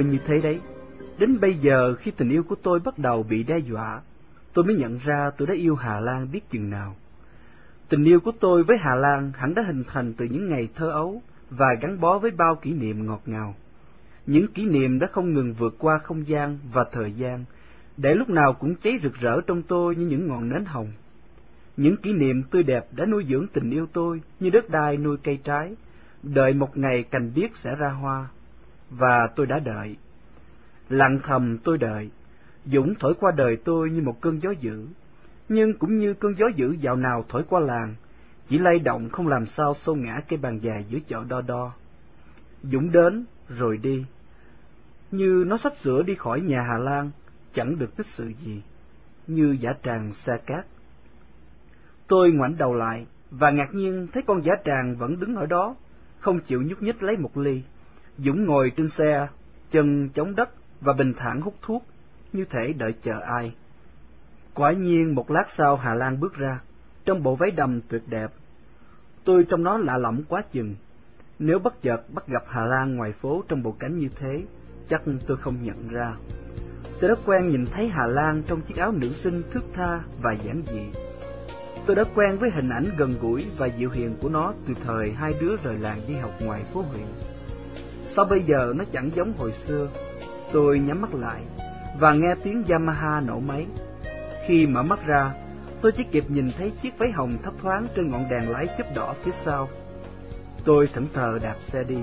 Tôi như thế đấy. Đến bây giờ khi tình yêu của tôi bắt đầu bị đe dọa, tôi mới nhận ra tôi đã yêu Hà Lan biết chừng nào. Tình yêu của tôi với Hà Lan hẳn đã hình thành từ những ngày thơ ấu và gắn bó với bao kỷ niệm ngọt ngào. Những kỷ niệm đã không ngừng vượt qua không gian và thời gian, để lúc nào cũng cháy rực rỡ trong tôi như những ngọn nến hồng. Những kỷ niệm tươi đẹp đã nuôi dưỡng tình yêu tôi như đất đai nuôi cây trái, đợi một ngày cành biếc sẽ ra hoa. Và tôi đã đợi. Lặng thầm tôi đợi, Dũng thổi qua đời tôi như một cơn gió dữ, nhưng cũng như cơn gió dữ dạo nào thổi qua làng, chỉ lay động không làm sao xô ngã cây bàn dài giữa chợ đo đo. Dũng đến, rồi đi. Như nó sắp sửa đi khỏi nhà Hà Lan, chẳng được tích sự gì, như giả tràng xa cát. Tôi ngoảnh đầu lại, và ngạc nhiên thấy con giả tràng vẫn đứng ở đó, không chịu nhúc nhích lấy một ly. Dũng ngồi trên xe, chân chống đất và bình thản hút thuốc, như thể đợi chờ ai. Quả nhiên một lát sau Hà Lan bước ra, trong bộ váy đầm tuyệt đẹp. Tôi trong nó lạ lẫm quá chừng. Nếu bất chợt bắt gặp Hà Lan ngoài phố trong bộ cánh như thế, chắc tôi không nhận ra. Tôi đã quen nhìn thấy Hà Lan trong chiếc áo nữ sinh thước tha và giản dị. Tôi đã quen với hình ảnh gần gũi và dịu hiền của nó từ thời hai đứa rời làng đi học ngoài phố huyện. Sao bây giờ nó chẳng giống hồi xưa? Tôi nhắm mắt lại và nghe tiếng Yamaha nổ máy. Khi mở mắt ra, tôi chỉ kịp nhìn thấy chiếc váy hồng thấp thoáng trên ngọn đèn lái chớp đỏ phía sau. Tôi thẫn thờ đạp xe đi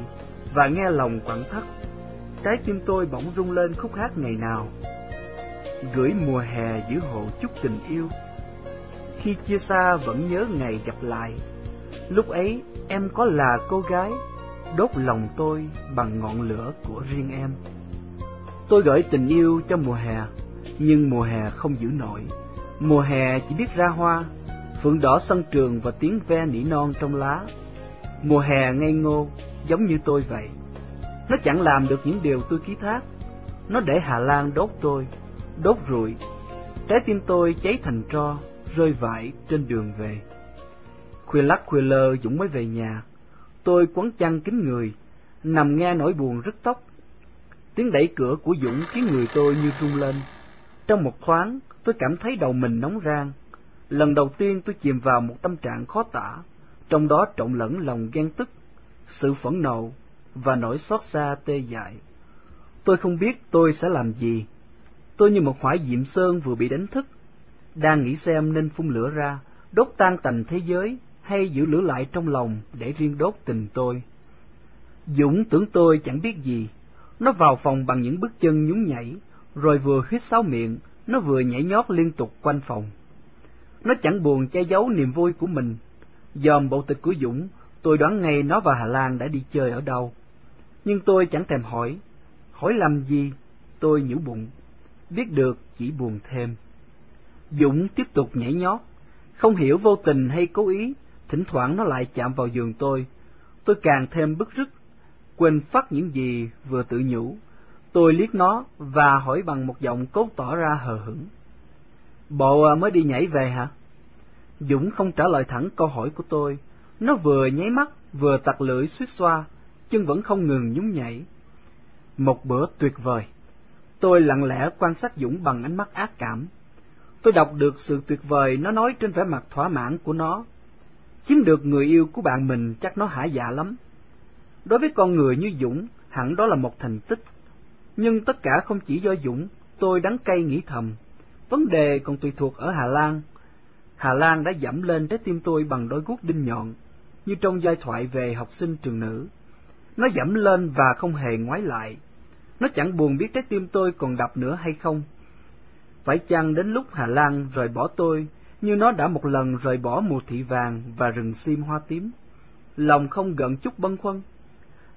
và nghe lòng quặn thắt. Trái tim tôi bỗng rung lên khúc hát ngày nào. Gửi mùa hè giữ hộ chút tình yêu. Khi chia xa vẫn nhớ ngày gặp lại. Lúc ấy em có là cô gái, đốt lòng tôi bằng ngọn lửa của riêng em. Tôi gửi tình yêu cho mùa hè, nhưng mùa hè không giữ nổi. Mùa hè chỉ biết ra hoa, phượng đỏ sân trường và tiếng ve nỉ non trong lá. Mùa hè ngây ngô, giống như tôi vậy. Nó chẳng làm được những điều tôi ký thác. Nó để Hà Lan đốt tôi, đốt rụi. Trái tim tôi cháy thành tro, rơi vãi trên đường về. Khuya lắc khuya lơ Dũng mới về nhà. Tôi quấn chăn kín người, nằm nghe nỗi buồn rứt tóc. Tiếng đẩy cửa của Dũng khiến người tôi như rung lên. Trong một thoáng, tôi cảm thấy đầu mình nóng rang. Lần đầu tiên tôi chìm vào một tâm trạng khó tả, trong đó trộn lẫn lòng ghen tức, sự phẫn nộ và nỗi xót xa tê dại. Tôi không biết tôi sẽ làm gì. Tôi như một hỏa diệm sơn vừa bị đánh thức, đang nghĩ xem nên phun lửa ra, đốt tan tành thế giới hay giữ lửa lại trong lòng để riêng đốt tình tôi. Dũng tưởng tôi chẳng biết gì, nó vào phòng bằng những bước chân nhún nhảy, rồi vừa huyết sáo miệng, nó vừa nhảy nhót liên tục quanh phòng. Nó chẳng buồn che giấu niềm vui của mình. Dòm bộ tịch của Dũng, tôi đoán ngay nó và Hà Lan đã đi chơi ở đâu. Nhưng tôi chẳng thèm hỏi. Hỏi làm gì? Tôi nhủ bụng. Biết được chỉ buồn thêm. Dũng tiếp tục nhảy nhót. Không hiểu vô tình hay cố ý, thỉnh thoảng nó lại chạm vào giường tôi. Tôi càng thêm bức rứt, quên phát những gì vừa tự nhủ. Tôi liếc nó và hỏi bằng một giọng cốt tỏ ra hờ hững. Bộ à, mới đi nhảy về hả? Dũng không trả lời thẳng câu hỏi của tôi. Nó vừa nháy mắt, vừa tặc lưỡi suýt xoa, chân vẫn không ngừng nhún nhảy. Một bữa tuyệt vời. Tôi lặng lẽ quan sát Dũng bằng ánh mắt ác cảm. Tôi đọc được sự tuyệt vời nó nói trên vẻ mặt thỏa mãn của nó. Chiếm được người yêu của bạn mình chắc nó hả dạ lắm. Đối với con người như Dũng, hẳn đó là một thành tích. Nhưng tất cả không chỉ do Dũng, tôi đắng cay nghĩ thầm. Vấn đề còn tùy thuộc ở Hà Lan. Hà Lan đã giảm lên trái tim tôi bằng đôi guốc đinh nhọn, như trong giai thoại về học sinh trường nữ. Nó giảm lên và không hề ngoái lại. Nó chẳng buồn biết trái tim tôi còn đập nữa hay không. Phải chăng đến lúc Hà Lan rời bỏ tôi, như nó đã một lần rời bỏ mùa thị vàng và rừng sim hoa tím. Lòng không gợn chút băn khoăn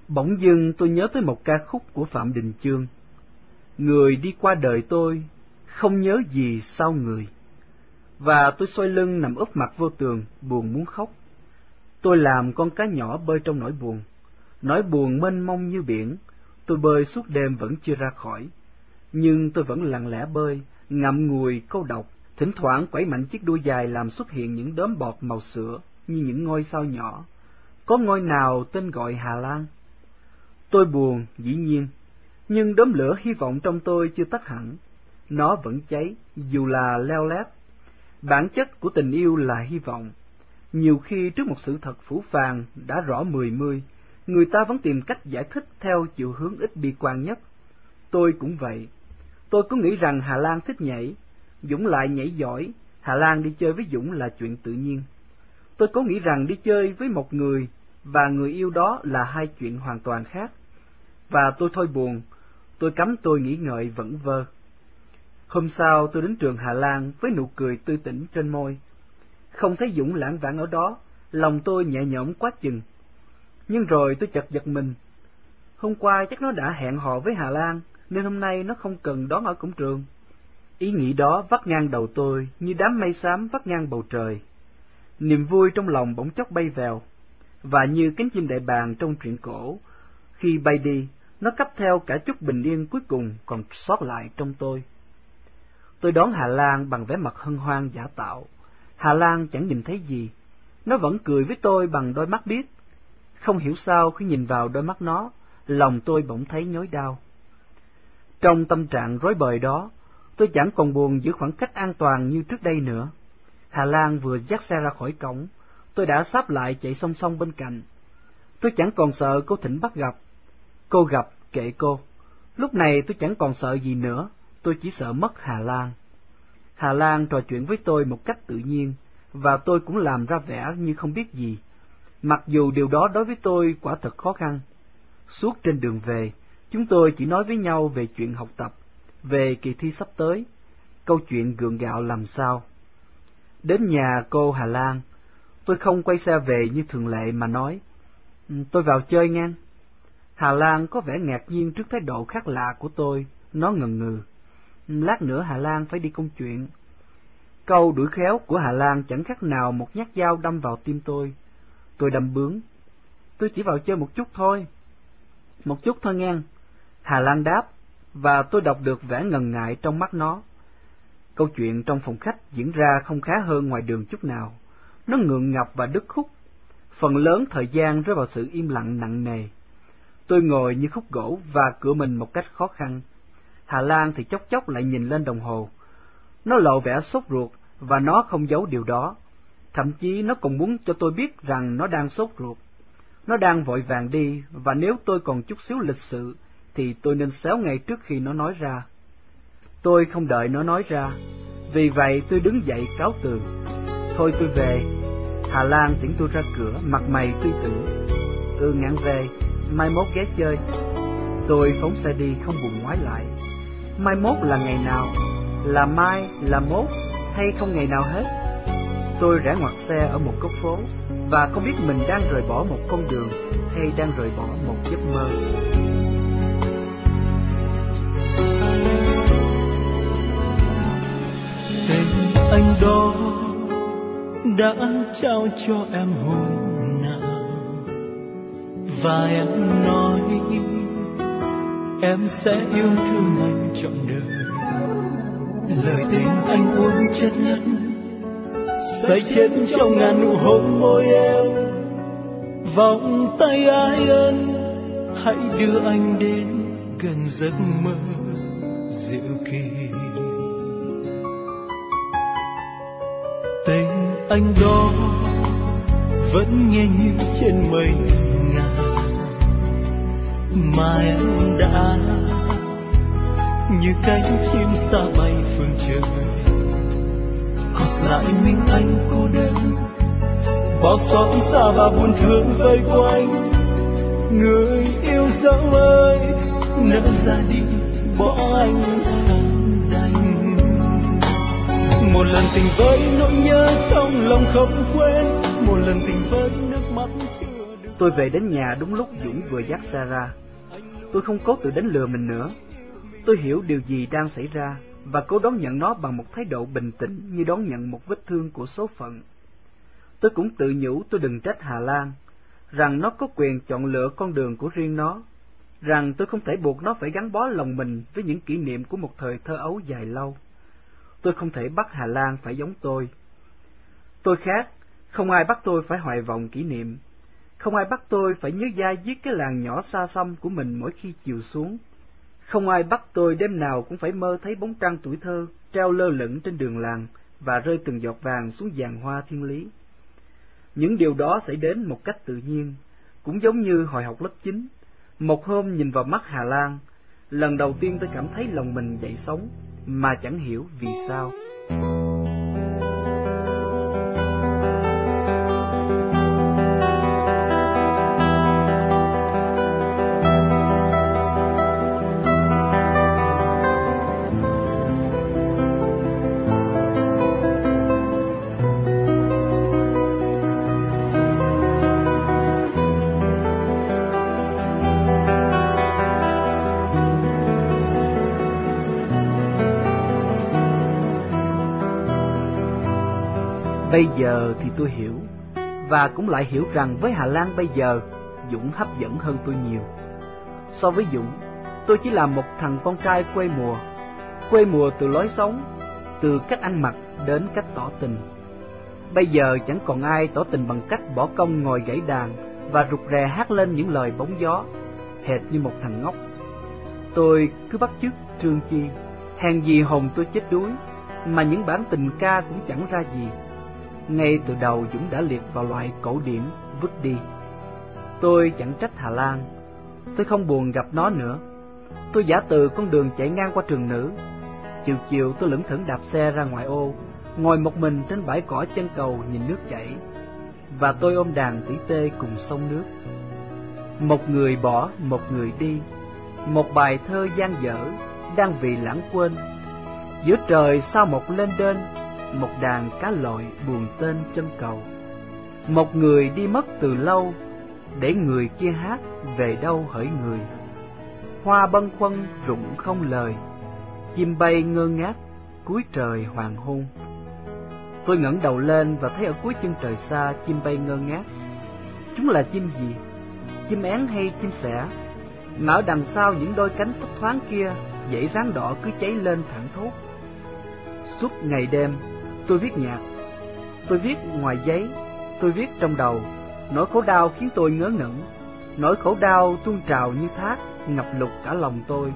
Bỗng dưng tôi nhớ tới một ca khúc của Phạm Đình Chương. Người đi qua đời tôi, không nhớ gì sau người. Và tôi xoay lưng nằm úp mặt vô tường, buồn muốn khóc. Tôi làm con cá nhỏ bơi trong nỗi buồn. Nỗi buồn mênh mông như biển, tôi bơi suốt đêm vẫn chưa ra khỏi. Nhưng tôi vẫn lặng lẽ bơi, ngậm ngùi câu độc, thỉnh thoảng quẩy mạnh chiếc đuôi dài làm xuất hiện những đốm bọt màu sữa như những ngôi sao nhỏ. Có ngôi nào tên gọi Hà Lan? Tôi buồn, dĩ nhiên, nhưng đốm lửa hy vọng trong tôi chưa tắt hẳn. Nó vẫn cháy, dù là leo lét. Bản chất của tình yêu là hy vọng. Nhiều khi trước một sự thật phủ phàng đã rõ mười mươi, người ta vẫn tìm cách giải thích theo chiều hướng ít bi quan nhất. Tôi cũng vậy. Tôi cứ nghĩ rằng Hà Lan thích nhảy, Dũng lại nhảy giỏi, Hà Lan đi chơi với Dũng là chuyện tự nhiên. Tôi có nghĩ rằng đi chơi với một người và người yêu đó là hai chuyện hoàn toàn khác. Và tôi thôi buồn, tôi cấm tôi nghĩ ngợi vẫn vơ. Hôm sau tôi đến trường Hà Lan với nụ cười tươi tỉnh trên môi. Không thấy Dũng lãng vãng ở đó, lòng tôi nhẹ nhõm quá chừng. Nhưng rồi tôi chợt giật mình. Hôm qua chắc nó đã hẹn hò với Hà Lan, nên hôm nay nó không cần đón ở cổng trường. Ý nghĩ đó vắt ngang đầu tôi như đám mây xám vắt ngang bầu trời. Niềm vui trong lòng bỗng chốc bay vào, và như cánh chim đại bàng trong truyện cổ, khi bay đi, nó cấp theo cả chút bình yên cuối cùng còn sót lại trong tôi. Tôi đón Hà Lan bằng vẻ mặt hân hoan giả tạo. Hà Lan chẳng nhìn thấy gì. Nó vẫn cười với tôi bằng đôi mắt biết Không hiểu sao khi nhìn vào đôi mắt nó, lòng tôi bỗng thấy nhói đau. Trong tâm trạng rối bời đó, tôi chẳng còn buồn giữ khoảng cách an toàn như trước đây nữa. Hà Lan vừa dắt xe ra khỏi cổng, tôi đã sắp lại chạy song song bên cạnh. Tôi chẳng còn sợ cô Thịnh bắt gặp. Cô gặp, kệ cô. Lúc này tôi chẳng còn sợ gì nữa, tôi chỉ sợ mất Hà Lan. Hà Lan trò chuyện với tôi một cách tự nhiên, và tôi cũng làm ra vẻ như không biết gì, mặc dù điều đó đối với tôi quả thật khó khăn. Suốt trên đường về, chúng tôi chỉ nói với nhau về chuyện học tập, về kỳ thi sắp tới, câu chuyện gượng gạo làm sao. Đến nhà cô Hà Lan, tôi không quay xe về như thường lệ mà nói, ừ, tôi vào chơi ngang. Hà Lan có vẻ ngạc nhiên trước thái độ khác lạ của tôi, nó ngần ngừ. Ừ, lát nữa Hà Lan phải đi công chuyện. Câu đuổi khéo của Hà Lan chẳng khác nào một nhát dao đâm vào tim tôi. Tôi đâm bướng. Tôi chỉ vào chơi một chút thôi. Một chút thôi ngang. Hà Lan đáp, và tôi đọc được vẻ ngần ngại trong mắt nó. Câu chuyện trong phòng khách diễn ra không khá hơn ngoài đường chút nào. Nó ngượng ngập và đứt khúc. Phần lớn thời gian rơi vào sự im lặng nặng nề. Tôi ngồi như khúc gỗ và cửa mình một cách khó khăn. Hà Lan thì chốc chốc lại nhìn lên đồng hồ. Nó lộ vẻ sốt ruột và nó không giấu điều đó. Thậm chí nó còn muốn cho tôi biết rằng nó đang sốt ruột. Nó đang vội vàng đi và nếu tôi còn chút xíu lịch sự thì tôi nên xéo ngay trước khi nó nói ra. Tôi không đợi nó nói ra, vì vậy tôi đứng dậy cáo từ. Thôi tôi về. Hà Lan tiễn tôi ra cửa, mặt mày tươi tỉnh. Ừ ngạn về, mai mốt ghé chơi. Tôi phóng xe đi không buồn ngoái lại. Mai mốt là ngày nào? Là mai, là mốt, hay không ngày nào hết? Tôi rẽ ngoặt xe ở một góc phố, và không biết mình đang rời bỏ một con đường hay đang rời bỏ một giấc mơ. Anh đó đã trao cho em hôm nào. Và em nói, em sẽ yêu thương anh trọn đời. Lời tình anh uống chất ngất say chết trong ngàn nụ hôn môi em. Vòng tay ai ân, hãy đưa anh đến gần giấc mơ dịu kỳ. Anh đó vẫn nghe như trên mây ngàn, mà em đã như cánh chim xa bay phương trời. Còn lại mình anh cô đơn bao xót xa và buồn thương vây quanh người yêu dấu ơi nỡ ra đi bỏ anh sang một lần tình với nỗi nhớ trong lòng không quên một lần tình với nước mắt chưa được Tôi về đến nhà đúng lúc Dũng vừa dắt xe ra. Tôi không cố tự đánh lừa mình nữa. Tôi hiểu điều gì đang xảy ra và cố đón nhận nó bằng một thái độ bình tĩnh như đón nhận một vết thương của số phận. Tôi cũng tự nhủ tôi đừng trách Hà Lan, rằng nó có quyền chọn lựa con đường của riêng nó, rằng tôi không thể buộc nó phải gắn bó lòng mình với những kỷ niệm của một thời thơ ấu dài lâu. Tôi không thể bắt Hà Lan phải giống tôi. Tôi khác, không ai bắt tôi phải hoài vọng kỷ niệm. Không ai bắt tôi phải nhớ dai giết cái làng nhỏ xa xăm của mình mỗi khi chiều xuống. Không ai bắt tôi đêm nào cũng phải mơ thấy bóng trăng tuổi thơ treo lơ lửng trên đường làng và rơi từng giọt vàng xuống giàn hoa thiên lý. Những điều đó xảy đến một cách tự nhiên, cũng giống như hồi học lớp 9. Một hôm nhìn vào mắt Hà Lan, lần đầu tiên tôi cảm thấy lòng mình dậy sống, mà chẳng hiểu vì sao. Bây giờ thì tôi hiểu, và cũng lại hiểu rằng với Hà Lan bây giờ, Dũng hấp dẫn hơn tôi nhiều. So với Dũng, tôi chỉ là một thằng con trai quê mùa, quê mùa từ lối sống, từ cách ăn mặc đến cách tỏ tình. Bây giờ chẳng còn ai tỏ tình bằng cách bỏ công ngồi gãy đàn và rụt rè hát lên những lời bóng gió, hệt như một thằng ngốc. Tôi cứ bắt chước Trương Chi, hèn gì hồn tôi chết đuối, mà những bản tình ca cũng chẳng ra gì ngay từ đầu Dũng đã liệt vào loại cổ điển vứt đi. Tôi chẳng trách Hà Lan, tôi không buồn gặp nó nữa. Tôi giả từ con đường chạy ngang qua trường nữ. Chiều chiều tôi lững thững đạp xe ra ngoài ô, ngồi một mình trên bãi cỏ chân cầu nhìn nước chảy. Và tôi ôm đàn tỉ tê cùng sông nước. Một người bỏ, một người đi, một bài thơ gian dở, đang vì lãng quên. Giữa trời sao một lên đên một đàn cá lội buồn tên chân cầu. Một người đi mất từ lâu, để người kia hát về đâu hỡi người. Hoa bâng khuâng rụng không lời, chim bay ngơ ngác cuối trời hoàng hôn. Tôi ngẩng đầu lên và thấy ở cuối chân trời xa chim bay ngơ ngác. Chúng là chim gì? Chim én hay chim sẻ? Mà ở đằng sau những đôi cánh thấp thoáng kia, dãy ráng đỏ cứ cháy lên thẳng thốt. Suốt ngày đêm, Tôi viết nhạc, tôi viết ngoài giấy, tôi viết trong đầu. Nỗi khổ đau khiến tôi ngớ ngẩn, nỗi khổ đau tuôn trào như thác, ngập lụt cả lòng tôi.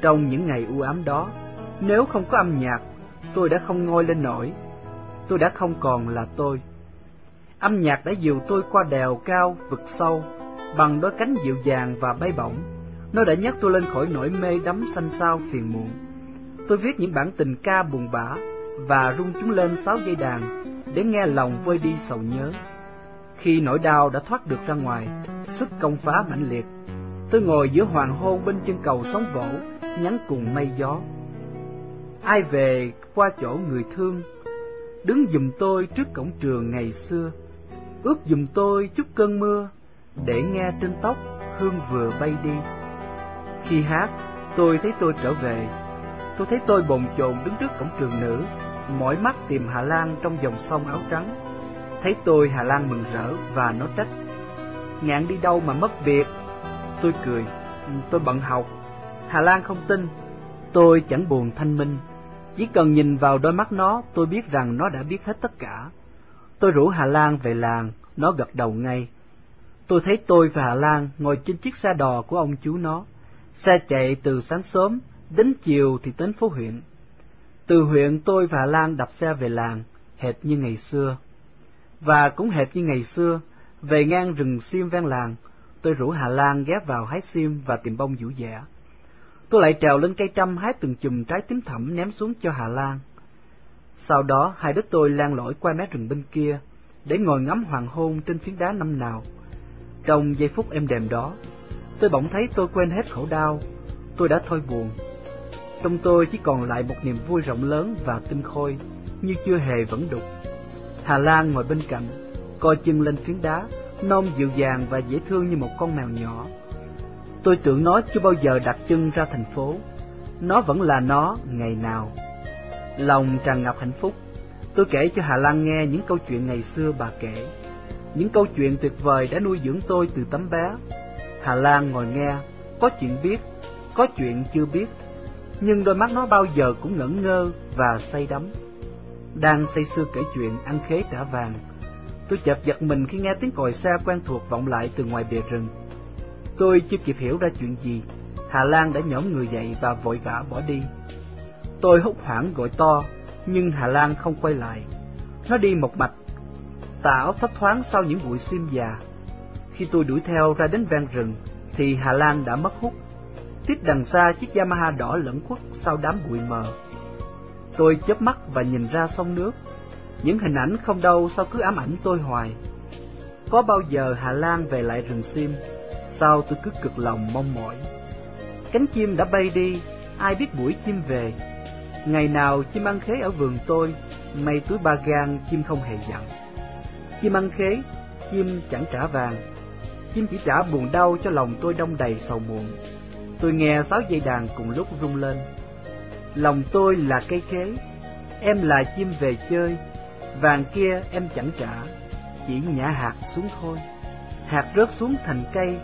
Trong những ngày u ám đó, nếu không có âm nhạc, tôi đã không ngôi lên nổi, tôi đã không còn là tôi. Âm nhạc đã dìu tôi qua đèo cao, vực sâu, bằng đôi cánh dịu dàng và bay bổng. Nó đã nhắc tôi lên khỏi nỗi mê đắm xanh xao phiền muộn. Tôi viết những bản tình ca buồn bã, và rung chúng lên sáu dây đàn để nghe lòng vơi đi sầu nhớ. Khi nỗi đau đã thoát được ra ngoài, sức công phá mãnh liệt, tôi ngồi giữa hoàng hôn bên chân cầu sóng vỗ, nhắn cùng mây gió. Ai về qua chỗ người thương, đứng dùm tôi trước cổng trường ngày xưa, ước dùm tôi chút cơn mưa, để nghe trên tóc hương vừa bay đi. Khi hát, tôi thấy tôi trở về, tôi thấy tôi bồn chồn đứng trước cổng trường nữ, mỏi mắt tìm Hà Lan trong dòng sông áo trắng. Thấy tôi Hà Lan mừng rỡ và nó trách. Ngạn đi đâu mà mất việc? Tôi cười, tôi bận học. Hà Lan không tin, tôi chẳng buồn thanh minh. Chỉ cần nhìn vào đôi mắt nó, tôi biết rằng nó đã biết hết tất cả. Tôi rủ Hà Lan về làng, nó gật đầu ngay. Tôi thấy tôi và Hà Lan ngồi trên chiếc xe đò của ông chú nó. Xe chạy từ sáng sớm, đến chiều thì đến phố huyện. Từ huyện tôi và Lan đạp xe về làng, hệt như ngày xưa. Và cũng hệt như ngày xưa, về ngang rừng sim ven làng, tôi rủ Hà Lan ghé vào hái sim và tìm bông vũ dẻ. Tôi lại trèo lên cây trăm hái từng chùm trái tím thẫm ném xuống cho Hà Lan. Sau đó hai đứa tôi lan lỏi qua mé rừng bên kia, để ngồi ngắm hoàng hôn trên phiến đá năm nào. Trong giây phút êm đềm đó, tôi bỗng thấy tôi quên hết khổ đau, tôi đã thôi buồn trong tôi chỉ còn lại một niềm vui rộng lớn và tinh khôi, như chưa hề vẫn đục. Hà Lan ngồi bên cạnh, coi chân lên phiến đá, non dịu dàng và dễ thương như một con mèo nhỏ. Tôi tưởng nó chưa bao giờ đặt chân ra thành phố, nó vẫn là nó ngày nào. Lòng tràn ngập hạnh phúc, tôi kể cho Hà Lan nghe những câu chuyện ngày xưa bà kể, những câu chuyện tuyệt vời đã nuôi dưỡng tôi từ tấm bé. Hà Lan ngồi nghe, có chuyện biết, có chuyện chưa biết, nhưng đôi mắt nó bao giờ cũng ngẩn ngơ và say đắm. Đang say sưa kể chuyện ăn khế trả vàng, Tôi chợt giật mình khi nghe tiếng còi xe quen thuộc vọng lại từ ngoài bìa rừng. Tôi chưa kịp hiểu ra chuyện gì, Hà Lan đã nhổm người dậy và vội vã bỏ đi. Tôi hốt hoảng gọi to, nhưng Hà Lan không quay lại. Nó đi một mạch, tà áo thấp thoáng sau những bụi sim già. Khi tôi đuổi theo ra đến ven rừng, thì Hà Lan đã mất hút. Tiếp đằng xa chiếc Yamaha đỏ lẫn khuất sau đám bụi mờ. Tôi chớp mắt và nhìn ra sông nước. Những hình ảnh không đâu sao cứ ám ảnh tôi hoài. Có bao giờ Hà Lan về lại rừng sim, sao tôi cứ cực lòng mong mỏi. Cánh chim đã bay đi, ai biết buổi chim về. Ngày nào chim ăn khế ở vườn tôi, mây túi ba gan chim không hề dặn. Chim ăn khế, chim chẳng trả vàng, chim chỉ trả buồn đau cho lòng tôi đông đầy sầu muộn. Tôi nghe sáu dây đàn cùng lúc rung lên. Lòng tôi là cây khế, em là chim về chơi, vàng kia em chẳng trả, chỉ nhả hạt xuống thôi. Hạt rớt xuống thành cây,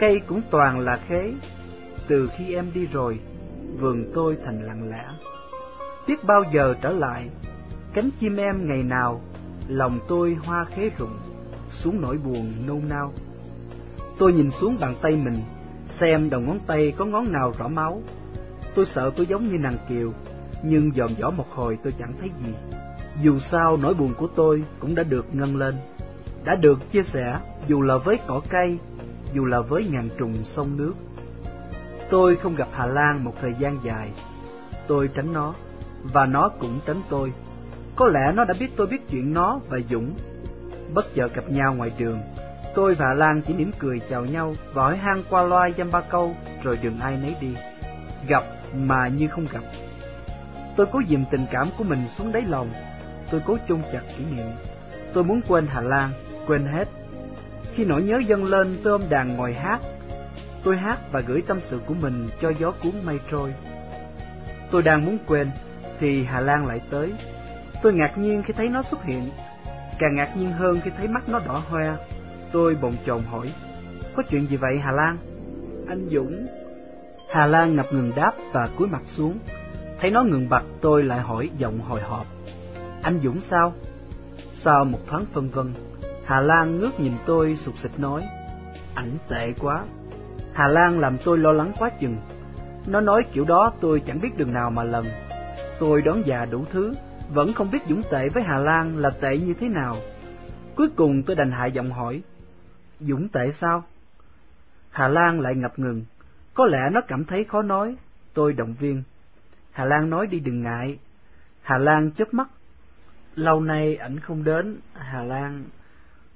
cây cũng toàn là khế. Từ khi em đi rồi, vườn tôi thành lặng lẽ. Biết bao giờ trở lại, cánh chim em ngày nào, lòng tôi hoa khế rụng, xuống nỗi buồn nâu nao. Tôi nhìn xuống bàn tay mình, xem đầu ngón tay có ngón nào rõ máu. Tôi sợ tôi giống như nàng Kiều, nhưng dòm dõ một hồi tôi chẳng thấy gì. Dù sao nỗi buồn của tôi cũng đã được ngân lên, đã được chia sẻ dù là với cỏ cây, dù là với ngàn trùng sông nước. Tôi không gặp Hà Lan một thời gian dài, tôi tránh nó, và nó cũng tránh tôi. Có lẽ nó đã biết tôi biết chuyện nó và Dũng. Bất chợt gặp nhau ngoài đường, tôi và Lan chỉ mỉm cười chào nhau và hỏi han qua loa dăm ba câu rồi đường ai nấy đi. Gặp mà như không gặp. Tôi cố dìm tình cảm của mình xuống đáy lòng. Tôi cố chôn chặt kỷ niệm. Tôi muốn quên Hà Lan, quên hết. Khi nỗi nhớ dâng lên, tôi ôm đàn ngồi hát. Tôi hát và gửi tâm sự của mình cho gió cuốn mây trôi. Tôi đang muốn quên, thì Hà Lan lại tới. Tôi ngạc nhiên khi thấy nó xuất hiện, càng ngạc nhiên hơn khi thấy mắt nó đỏ hoe. Tôi bồn chồn hỏi, có chuyện gì vậy Hà Lan? Anh Dũng. Hà Lan ngập ngừng đáp và cúi mặt xuống. Thấy nó ngừng bặt, tôi lại hỏi giọng hồi hộp. Anh Dũng sao? Sau một thoáng phân vân, Hà Lan ngước nhìn tôi sụt sịch nói, ảnh tệ quá. Hà Lan làm tôi lo lắng quá chừng. Nó nói kiểu đó tôi chẳng biết đường nào mà lần. Tôi đón già đủ thứ, vẫn không biết Dũng tệ với Hà Lan là tệ như thế nào. Cuối cùng tôi đành hạ giọng hỏi, Dũng tệ sao? Hà Lan lại ngập ngừng, có lẽ nó cảm thấy khó nói, tôi động viên. Hà Lan nói đi đừng ngại. Hà Lan chớp mắt. Lâu nay ảnh không đến, Hà Lan...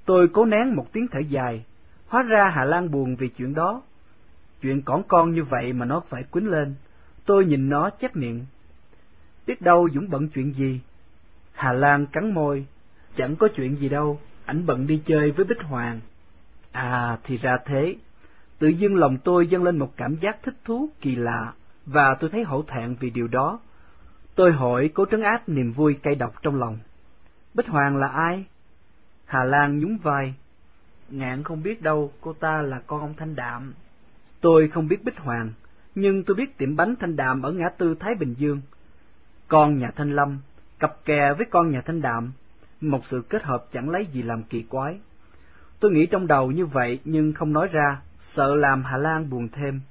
Tôi cố nén một tiếng thở dài, hóa ra Hà Lan buồn vì chuyện đó. Chuyện cỏn con như vậy mà nó phải quýnh lên. Tôi nhìn nó chép miệng. Biết đâu Dũng bận chuyện gì? Hà Lan cắn môi. Chẳng có chuyện gì đâu, ảnh bận đi chơi với Bích Hoàng. À, thì ra thế. Tự dưng lòng tôi dâng lên một cảm giác thích thú kỳ lạ, và tôi thấy hổ thẹn vì điều đó. Tôi hỏi cố trấn áp niềm vui cay độc trong lòng. Bích Hoàng là ai? Hà Lan nhún vai. Ngạn không biết đâu, cô ta là con ông Thanh Đạm. Tôi không biết Bích Hoàng, nhưng tôi biết tiệm bánh Thanh Đạm ở ngã tư Thái Bình Dương. Con nhà Thanh Lâm, cặp kè với con nhà Thanh Đạm, một sự kết hợp chẳng lấy gì làm kỳ quái. Tôi nghĩ trong đầu như vậy nhưng không nói ra, sợ làm Hà Lan buồn thêm.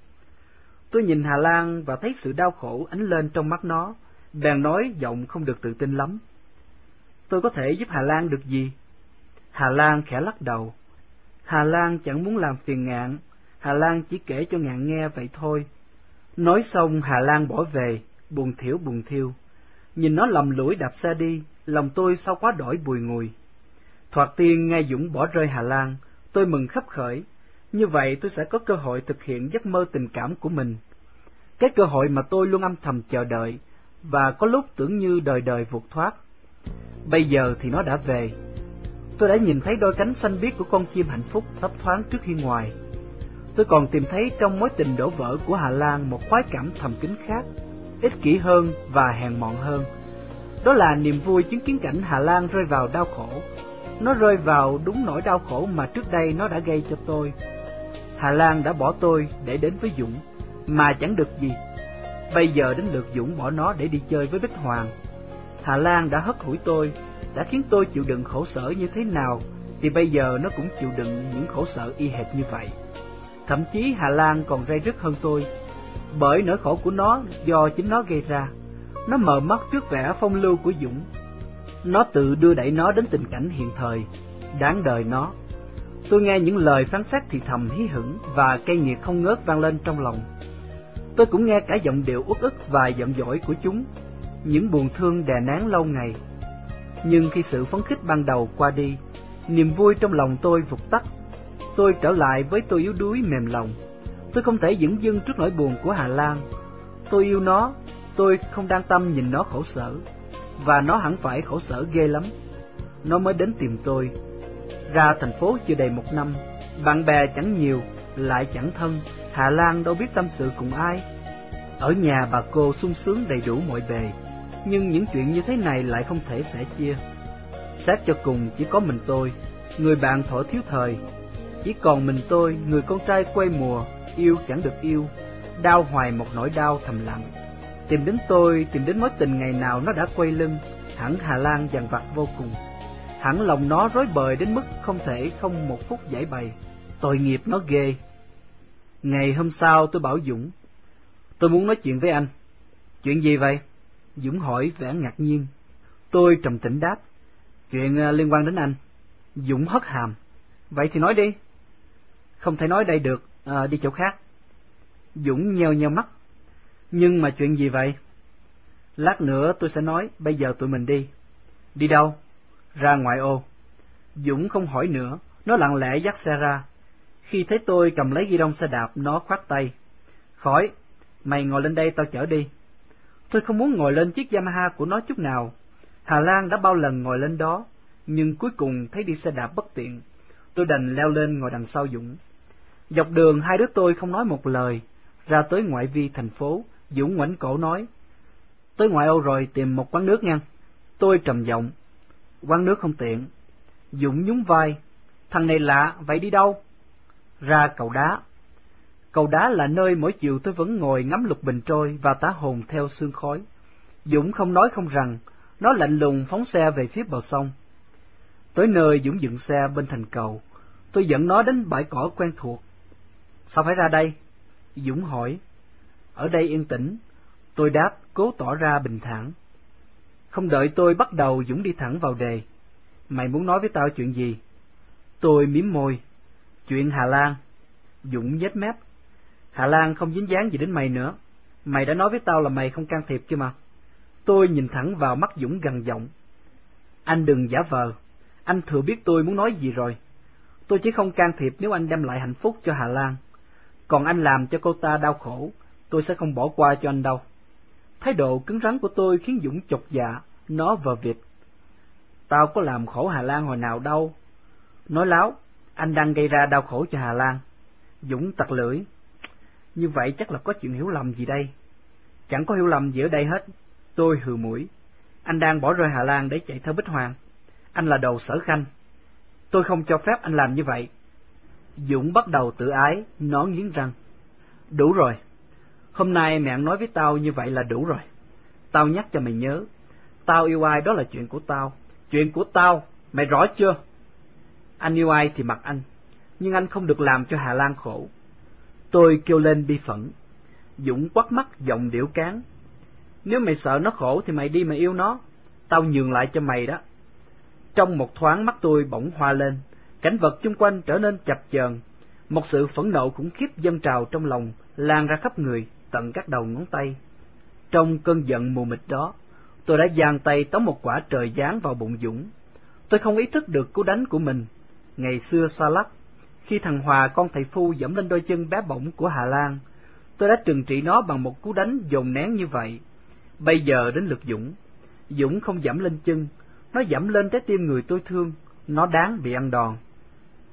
Tôi nhìn Hà Lan và thấy sự đau khổ ánh lên trong mắt nó, bèn nói giọng không được tự tin lắm. Tôi có thể giúp Hà Lan được gì? Hà Lan khẽ lắc đầu. Hà Lan chẳng muốn làm phiền ngạn, Hà Lan chỉ kể cho ngạn nghe vậy thôi. Nói xong Hà Lan bỏ về, buồn thiểu buồn thiêu. Nhìn nó lầm lũi đạp xe đi, lòng tôi sao quá đổi bùi ngùi. Thoạt tiên nghe Dũng bỏ rơi Hà Lan, tôi mừng khắp khởi. Như vậy tôi sẽ có cơ hội thực hiện giấc mơ tình cảm của mình. Cái cơ hội mà tôi luôn âm thầm chờ đợi, và có lúc tưởng như đời đời vụt thoát. Bây giờ thì nó đã về. Tôi đã nhìn thấy đôi cánh xanh biếc của con chim hạnh phúc thấp thoáng trước hiên ngoài. Tôi còn tìm thấy trong mối tình đổ vỡ của Hà Lan một khoái cảm thầm kín khác, ích kỷ hơn và hèn mọn hơn. Đó là niềm vui chứng kiến cảnh Hà Lan rơi vào đau khổ. Nó rơi vào đúng nỗi đau khổ mà trước đây nó đã gây cho tôi. Hà Lan đã bỏ tôi để đến với Dũng, mà chẳng được gì. Bây giờ đến lượt Dũng bỏ nó để đi chơi với Bích Hoàng. Hà Lan đã hất hủi tôi, đã khiến tôi chịu đựng khổ sở như thế nào, thì bây giờ nó cũng chịu đựng những khổ sở y hệt như vậy. Thậm chí Hà Lan còn ray rứt hơn tôi, bởi nỗi khổ của nó do chính nó gây ra. Nó mờ mắt trước vẻ phong lưu của Dũng. Nó tự đưa đẩy nó đến tình cảnh hiện thời, đáng đời nó. Tôi nghe những lời phán xét thì thầm hí hửng và cây nghiệt không ngớt vang lên trong lòng. Tôi cũng nghe cả giọng điệu uất ức và giọng dỗi của chúng, những buồn thương đè nén lâu ngày. Nhưng khi sự phấn khích ban đầu qua đi, niềm vui trong lòng tôi vụt tắt. Tôi trở lại với tôi yếu đuối mềm lòng. Tôi không thể dững dưng trước nỗi buồn của Hà Lan. Tôi yêu nó, tôi không đang tâm nhìn nó khổ sở, và nó hẳn phải khổ sở ghê lắm. Nó mới đến tìm tôi. Ra thành phố chưa đầy một năm, bạn bè chẳng nhiều, lại chẳng thân, Hà Lan đâu biết tâm sự cùng ai. Ở nhà bà cô sung sướng đầy đủ mọi bề, nhưng những chuyện như thế này lại không thể sẻ chia. Xét cho cùng chỉ có mình tôi, người bạn thổ thiếu thời, chỉ còn mình tôi, người con trai quê mùa, yêu chẳng được yêu, đau hoài một nỗi đau thầm lặng. Tìm đến tôi, tìm đến mối tình ngày nào nó đã quay lưng, hẳn Hà Lan dằn vặt vô cùng. Hẳn lòng nó rối bời đến mức không thể không một phút giải bày. Tội nghiệp nó ghê. Ngày hôm sau tôi bảo Dũng, tôi muốn nói chuyện với anh. Chuyện gì vậy? Dũng hỏi vẻ ngạc nhiên. Tôi trầm tĩnh đáp, chuyện à, liên quan đến anh. Dũng hất hàm, vậy thì nói đi. Không thể nói đây được, à, đi chỗ khác. Dũng nheo nheo mắt, nhưng mà chuyện gì vậy? Lát nữa tôi sẽ nói, bây giờ tụi mình đi. Đi đâu? Ra ngoại ô. Dũng không hỏi nữa, nó lặng lẽ dắt xe ra. Khi thấy tôi cầm lấy ghi đông xe đạp, nó khoát tay. Khỏi, mày ngồi lên đây tao chở đi. Tôi không muốn ngồi lên chiếc Yamaha của nó chút nào. Hà Lan đã bao lần ngồi lên đó, nhưng cuối cùng thấy đi xe đạp bất tiện. Tôi đành leo lên ngồi đằng sau Dũng. Dọc đường hai đứa tôi không nói một lời, ra tới ngoại vi thành phố, Dũng ngoảnh cổ nói, tới ngoại ô rồi tìm một quán nước nha. Tôi trầm giọng, quán nước không tiện. Dũng nhún vai, thằng này lạ, vậy đi đâu? Ra cầu đá. Cầu đá là nơi mỗi chiều tôi vẫn ngồi ngắm lục bình trôi và tá hồn theo sương khói. Dũng không nói không rằng, nó lạnh lùng phóng xe về phía bờ sông. Tới nơi Dũng dựng xe bên thành cầu, tôi dẫn nó đến bãi cỏ quen thuộc. Sao phải ra đây? Dũng hỏi. Ở đây yên tĩnh. Tôi đáp, cố tỏ ra bình thản. Không đợi tôi bắt đầu, Dũng đi thẳng vào đề. Mày muốn nói với tao chuyện gì? Tôi miếm môi. Chuyện Hà Lan. Dũng nhếch mép. Hà Lan không dính dáng gì đến mày nữa. Mày đã nói với tao là mày không can thiệp chứ mà. Tôi nhìn thẳng vào mắt Dũng gần giọng. Anh đừng giả vờ. Anh thừa biết tôi muốn nói gì rồi. Tôi chỉ không can thiệp nếu anh đem lại hạnh phúc cho Hà Lan. Còn anh làm cho cô ta đau khổ, tôi sẽ không bỏ qua cho anh đâu. Thái độ cứng rắn của tôi khiến Dũng chột dạ, nó vờ vịt. Tao có làm khổ Hà Lan hồi nào đâu. Nói láo, anh đang gây ra đau khổ cho Hà Lan. Dũng tặc lưỡi. Như vậy chắc là có chuyện hiểu lầm gì đây. Chẳng có hiểu lầm gì ở đây hết. Tôi hừ mũi. Anh đang bỏ rơi Hà Lan để chạy theo Bích Hoàng. Anh là đầu sở khanh. Tôi không cho phép anh làm như vậy. Dũng bắt đầu tự ái, nó nghiến răng. Đủ rồi. Hôm nay mẹ nói với tao như vậy là đủ rồi. Tao nhắc cho mày nhớ. Tao yêu ai đó là chuyện của tao. Chuyện của tao, mày rõ chưa? Anh yêu ai thì mặc anh. Nhưng anh không được làm cho Hà Lan khổ. Tôi kêu lên bi phẫn. Dũng quắt mắt giọng điệu cán. Nếu mày sợ nó khổ thì mày đi mà yêu nó. Tao nhường lại cho mày đó. Trong một thoáng mắt tôi bỗng hoa lên, cảnh vật chung quanh trở nên chập chờn, một sự phẫn nộ khủng khiếp dâng trào trong lòng, lan ra khắp người, tận các đầu ngón tay. Trong cơn giận mù mịt đó, tôi đã giang tay tống một quả trời giáng vào bụng Dũng. Tôi không ý thức được cú đánh của mình. Ngày xưa xa lắc, khi thằng Hòa con thầy phu dẫm lên đôi chân bé bỏng của Hà Lan, tôi đã trừng trị nó bằng một cú đánh dồn nén như vậy. Bây giờ đến lượt Dũng. Dũng không dẫm lên chân, nó dẫm lên trái tim người tôi thương, nó đáng bị ăn đòn.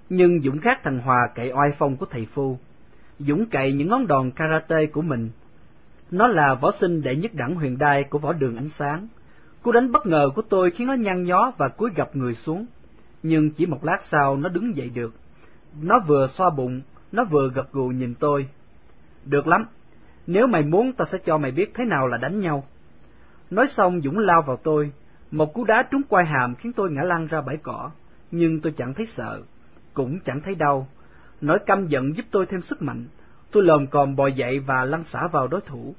Nhưng Dũng khác thằng Hòa cậy oai phong của thầy Phu. Dũng cậy những ngón đòn karate của mình. Nó là võ sinh đệ nhất đẳng huyền đai của võ đường ánh sáng. Cú đánh bất ngờ của tôi khiến nó nhăn nhó và cúi gập người xuống. Nhưng chỉ một lát sau nó đứng dậy được. Nó vừa xoa bụng, nó vừa gật gù nhìn tôi. Được lắm, nếu mày muốn ta sẽ cho mày biết thế nào là đánh nhau. Nói xong Dũng lao vào tôi, Một cú đá trúng quai hàm khiến tôi ngã lăn ra bãi cỏ, nhưng tôi chẳng thấy sợ, cũng chẳng thấy đau. Nỗi căm giận giúp tôi thêm sức mạnh, tôi lồm còm bò dậy và lăn xả vào đối thủ.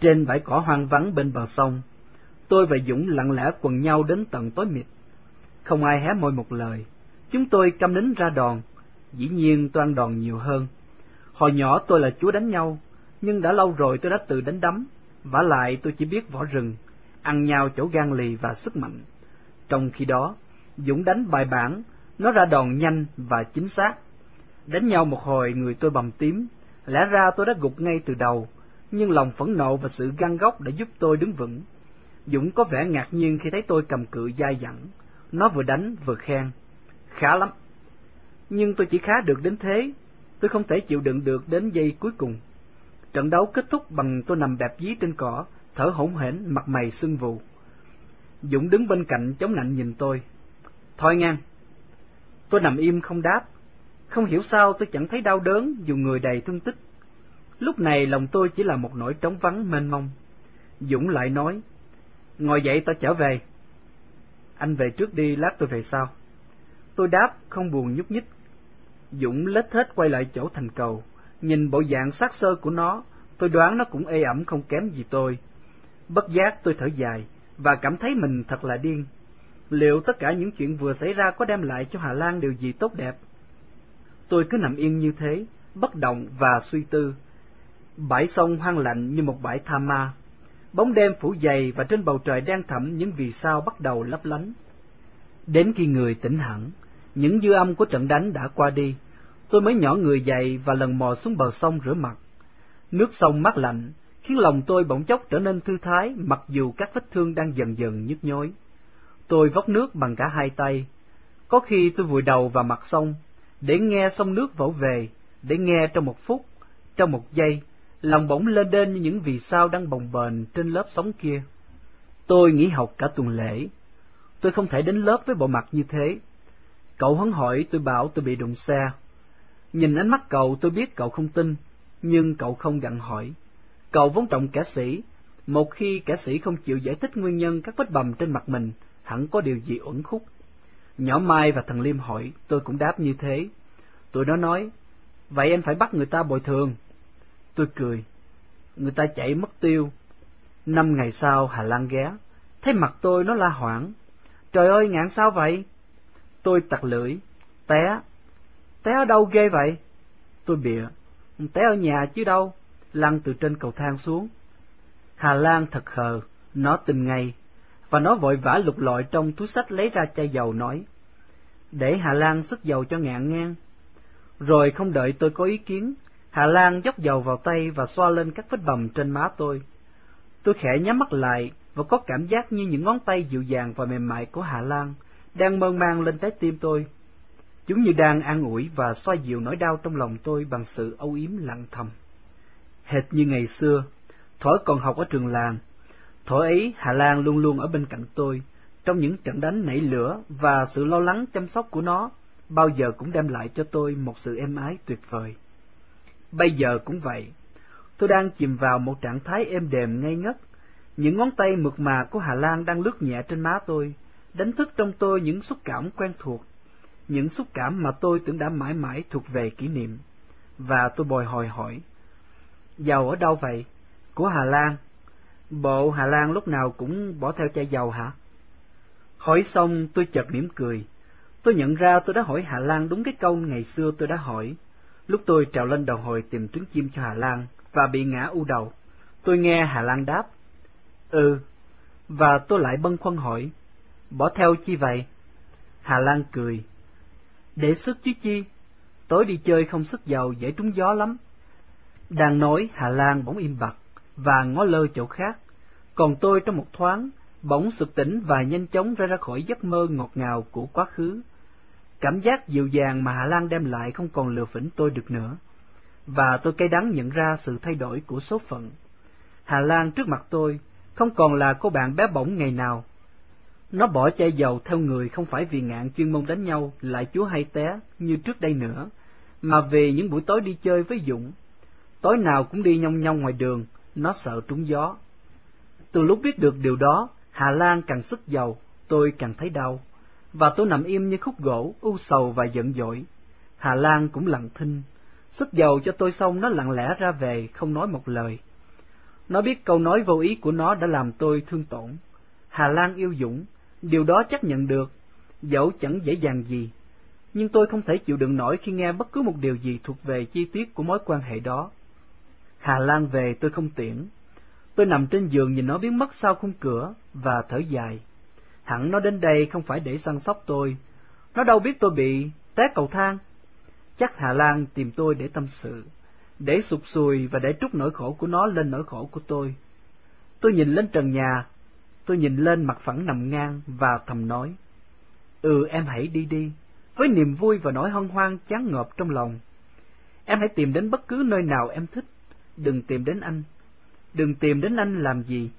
Trên bãi cỏ hoang vắng bên bờ sông, tôi và Dũng lặng lẽ quần nhau đến tận tối mịt. Không ai hé môi một lời, chúng tôi căm nín ra đòn, dĩ nhiên tôi ăn đòn nhiều hơn. Hồi nhỏ tôi là chúa đánh nhau, nhưng đã lâu rồi tôi đã tự đánh đấm, vả lại tôi chỉ biết võ rừng, ăn nhau chỗ gan lì và sức mạnh. Trong khi đó, Dũng đánh bài bản, nó ra đòn nhanh và chính xác. Đánh nhau một hồi người tôi bầm tím, lẽ ra tôi đã gục ngay từ đầu, nhưng lòng phẫn nộ và sự găng góc đã giúp tôi đứng vững. Dũng có vẻ ngạc nhiên khi thấy tôi cầm cự dai dẳng, nó vừa đánh vừa khen. Khá lắm. Nhưng tôi chỉ khá được đến thế, tôi không thể chịu đựng được đến giây cuối cùng. Trận đấu kết thúc bằng tôi nằm bẹp dí trên cỏ, thở hổn hển, mặt mày sưng vù. Dũng đứng bên cạnh chống nạnh nhìn tôi. Thôi ngang. Tôi nằm im không đáp. Không hiểu sao tôi chẳng thấy đau đớn dù người đầy thương tích. Lúc này lòng tôi chỉ là một nỗi trống vắng mênh mông. Dũng lại nói, ngồi dậy ta trở về. Anh về trước đi, lát tôi về sau. Tôi đáp, không buồn nhúc nhích. Dũng lết hết quay lại chỗ thành cầu, nhìn bộ dạng sát sơ của nó, tôi đoán nó cũng ê ẩm không kém gì tôi. Bất giác tôi thở dài, và cảm thấy mình thật là điên. Liệu tất cả những chuyện vừa xảy ra có đem lại cho Hà Lan điều gì tốt đẹp? Tôi cứ nằm yên như thế, bất động và suy tư. Bãi sông hoang lạnh như một bãi tha ma. Bóng đêm phủ dày và trên bầu trời đen thẳm những vì sao bắt đầu lấp lánh. Đến khi người tỉnh hẳn, những dư âm của trận đánh đã qua đi, tôi mới nhỏ người dậy và lần mò xuống bờ sông rửa mặt. Nước sông mát lạnh, khiến lòng tôi bỗng chốc trở nên thư thái mặc dù các vết thương đang dần dần nhức nhối. Tôi vóc nước bằng cả hai tay. Có khi tôi vùi đầu vào mặt sông, để nghe sông nước vỗ về, để nghe trong một phút, trong một giây, lòng bỗng lên đên như những vì sao đang bồng bềnh trên lớp sóng kia. Tôi nghỉ học cả tuần lễ. Tôi không thể đến lớp với bộ mặt như thế. Cậu hấn hỏi tôi bảo tôi bị đụng xe. Nhìn ánh mắt cậu tôi biết cậu không tin, nhưng cậu không gặn hỏi. Cậu vốn trọng kẻ sĩ, một khi kẻ sĩ không chịu giải thích nguyên nhân các vết bầm trên mặt mình, hẳn có điều gì uẩn khúc. Nhỏ Mai và thằng Liêm hỏi, tôi cũng đáp như thế. Tụi nó nói, vậy em phải bắt người ta bồi thường. Tôi cười, người ta chạy mất tiêu. Năm ngày sau Hà Lan ghé, thấy mặt tôi nó la hoảng. Trời ơi, ngạn sao vậy? Tôi tặc lưỡi, té. Té ở đâu ghê vậy? Tôi bịa, té ở nhà chứ đâu, lăn từ trên cầu thang xuống. Hà Lan thật khờ, nó tin ngay, và nó vội vã lục lọi trong túi sách lấy ra chai dầu nói, để Hà Lan sức dầu cho ngạn ngang. Rồi không đợi tôi có ý kiến, Hà Lan dốc dầu vào tay và xoa lên các vết bầm trên má tôi. Tôi khẽ nhắm mắt lại và có cảm giác như những ngón tay dịu dàng và mềm mại của Hà Lan đang mơn man lên trái tim tôi. Chúng như đang an ủi và xoa dịu nỗi đau trong lòng tôi bằng sự âu yếm lặng thầm. Hệt như ngày xưa, Thổi còn học ở trường làng, Thổ ấy Hà Lan luôn luôn ở bên cạnh tôi, trong những trận đánh nảy lửa và sự lo lắng chăm sóc của nó, bao giờ cũng đem lại cho tôi một sự êm ái tuyệt vời. Bây giờ cũng vậy, tôi đang chìm vào một trạng thái êm đềm ngây ngất, những ngón tay mượt mà của Hà Lan đang lướt nhẹ trên má tôi, đánh thức trong tôi những xúc cảm quen thuộc, những xúc cảm mà tôi tưởng đã mãi mãi thuộc về kỷ niệm. Và tôi bồi hồi hỏi, giàu ở đâu vậy? Của Hà Lan. Bộ Hà Lan lúc nào cũng bỏ theo chai dầu hả? Hỏi xong tôi chợt mỉm cười. Tôi nhận ra tôi đã hỏi Hà Lan đúng cái câu ngày xưa tôi đã hỏi. Lúc tôi trèo lên đầu hồi tìm trứng chim cho Hà Lan và bị ngã u đầu. Tôi nghe Hà Lan đáp. Ừ, và tôi lại bâng khoăn hỏi. Bỏ theo chi vậy? Hà Lan cười. Để sức chứ chi, tối đi chơi không sức dầu dễ trúng gió lắm. Đang nói Hà Lan bỗng im bặt và ngó lơ chỗ khác, còn tôi trong một thoáng bỗng sực tỉnh và nhanh chóng ra ra khỏi giấc mơ ngọt ngào của quá khứ. Cảm giác dịu dàng mà Hà Lan đem lại không còn lừa phỉnh tôi được nữa, và tôi cay đắng nhận ra sự thay đổi của số phận. Hà Lan trước mặt tôi không còn là cô bạn bé bỏng ngày nào. Nó bỏ chai dầu theo người không phải vì ngạn chuyên môn đánh nhau lại chúa hay té như trước đây nữa, mà vì những buổi tối đi chơi với Dũng. Tối nào cũng đi nhong nhong ngoài đường, nó sợ trúng gió. Từ lúc biết được điều đó, Hà Lan càng sức giàu, tôi càng thấy đau, và tôi nằm im như khúc gỗ, u sầu và giận dỗi. Hà Lan cũng lặng thinh, sức giàu cho tôi xong nó lặng lẽ ra về, không nói một lời. Nó biết câu nói vô ý của nó đã làm tôi thương tổn. Hà Lan yêu Dũng, điều đó chấp nhận được, dẫu chẳng dễ dàng gì. Nhưng tôi không thể chịu đựng nổi khi nghe bất cứ một điều gì thuộc về chi tiết của mối quan hệ đó. Hà Lan về tôi không tiễn. Tôi nằm trên giường nhìn nó biến mất sau khung cửa và thở dài. Hẳn nó đến đây không phải để săn sóc tôi. Nó đâu biết tôi bị té cầu thang. Chắc Hà Lan tìm tôi để tâm sự, để sụt sùi và để trút nỗi khổ của nó lên nỗi khổ của tôi. Tôi nhìn lên trần nhà, tôi nhìn lên mặt phẳng nằm ngang và thầm nói. Ừ em hãy đi đi, với niềm vui và nỗi hân hoan chán ngợp trong lòng. Em hãy tìm đến bất cứ nơi nào em thích, đừng tìm đến anh. Đừng tìm đến anh làm gì.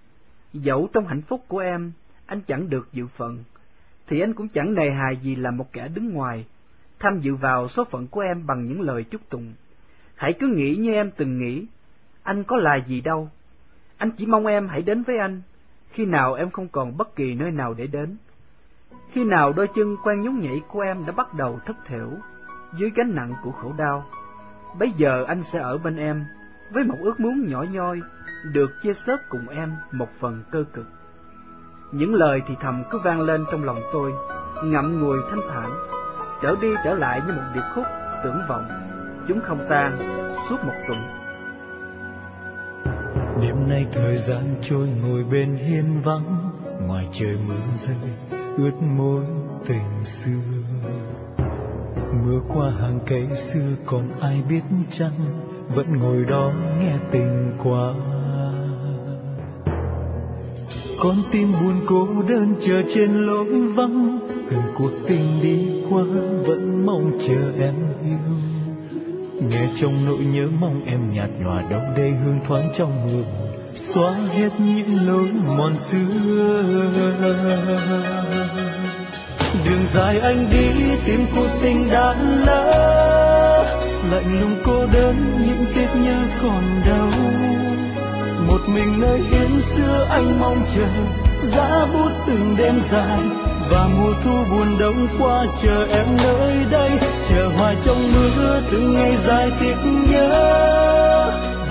Dẫu trong hạnh phúc của em, anh chẳng được dự phận, thì anh cũng chẳng nề hài gì là một kẻ đứng ngoài, tham dự vào số phận của em bằng những lời chúc tụng. Hãy cứ nghĩ như em từng nghĩ, anh có là gì đâu. Anh chỉ mong em hãy đến với anh, khi nào em không còn bất kỳ nơi nào để đến. Khi nào đôi chân quen nhún nhảy của em đã bắt đầu thất thểu, dưới gánh nặng của khổ đau, bây giờ anh sẽ ở bên em, với một ước muốn nhỏ nhoi, được chia sớt cùng em một phần cơ cực. Những lời thì thầm cứ vang lên trong lòng tôi, ngậm ngùi thanh thản, trở đi trở lại như một điệp khúc tưởng vọng, chúng không tan suốt một tuần. Đêm nay thời gian trôi ngồi bên hiên vắng, ngoài trời mưa rơi ướt môi tình xưa. Mưa qua hàng cây xưa còn ai biết chăng, vẫn ngồi đó nghe tình qua. Con tim buồn cô đơn chờ trên lối vắng, từng cuộc tình đi qua vẫn mong chờ em yêu. Nghe trong nỗi nhớ mong em nhạt nhòa đâu đây hương thoáng trong mưa xóa hết những lối mòn xưa. Đường dài anh đi tìm cuộc tình đã lỡ lạnh lùng cô đơn, những tiếc nhớ còn đâu một mình nơi yên xưa anh mong chờ, giá bút từng đêm dài. Và mùa thu buồn đông qua, chờ em nơi đây. Chờ hoài trong mưa từng ngày dài tiếc nhớ.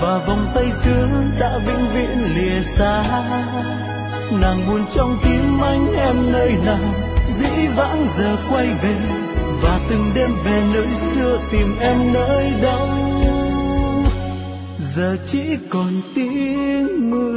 Và vòng tay xưa đã vĩnh viễn lìa xa. Nàng buồn trong tim anh, em nơi nào? Dĩ vãng giờ quay về và từng đêm về nơi xưa tìm em nơi đâu. Giờ chỉ còn tiếng mưa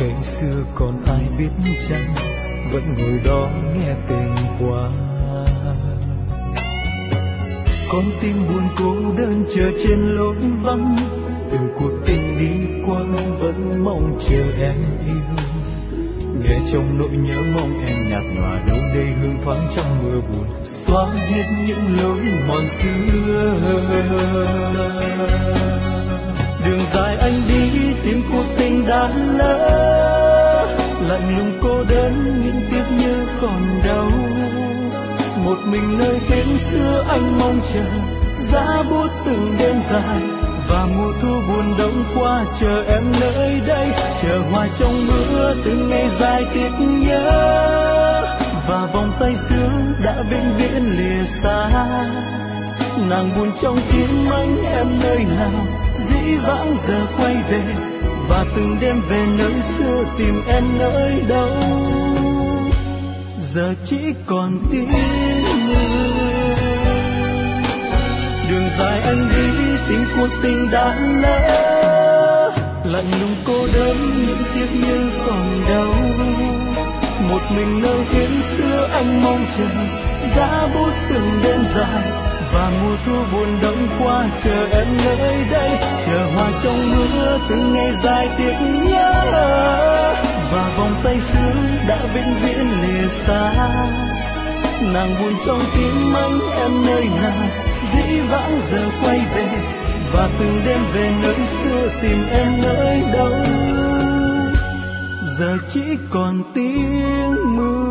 ngày xưa còn ai biết chăng, vẫn ngồi đó nghe tình qua. Con tim buồn cô đơn chờ trên lối vắng, từng cuộc tình đi qua vẫn mong chờ em yêu. Nghe trong nỗi nhớ mong em nhạt nhòa đâu đây hương thoáng trong mưa buồn, xóa hết những lối mòn xưa đường dài anh đi tìm cuộc tình đã lỡ. Lạnh lùng cô đơn, những tiếc nhớ còn đâu một mình nơi tiếng xưa anh mong chờ, giá bút từng đêm dài. Và mùa thu buồn đông qua, chờ em nơi đây. Chờ hoài trong mưa, từng ngày dài tiếc nhớ. Và vòng tay xưa đã vĩnh viễn lìa xa. Nàng buồn trong tim anh, em nơi nào? Dĩ vãng giờ quay về, và từng đêm về nơi xưa tìm em nơi đâu. Giờ chỉ còn tiếng mưa đường dài anh đi tình cuộc tình đã lỡ. Lạnh lùng cô đơn, những tiếc nhớ còn đâu. Một mình nơi hiến xưa anh mong chờ, giá bút từng đêm dài và mùa thu buồn đông qua, chờ em nơi đây, chờ hoa trong mưa, từng ngày dài tiếc nhớ. Và vòng tay xưa đã vĩnh viễn lìa xa. Nàng buồn trong tim anh em nơi nào, dĩ vãng giờ quay về, và từng đêm về nơi xưa tìm em nơi đâu. Giờ chỉ còn tiếng mưa.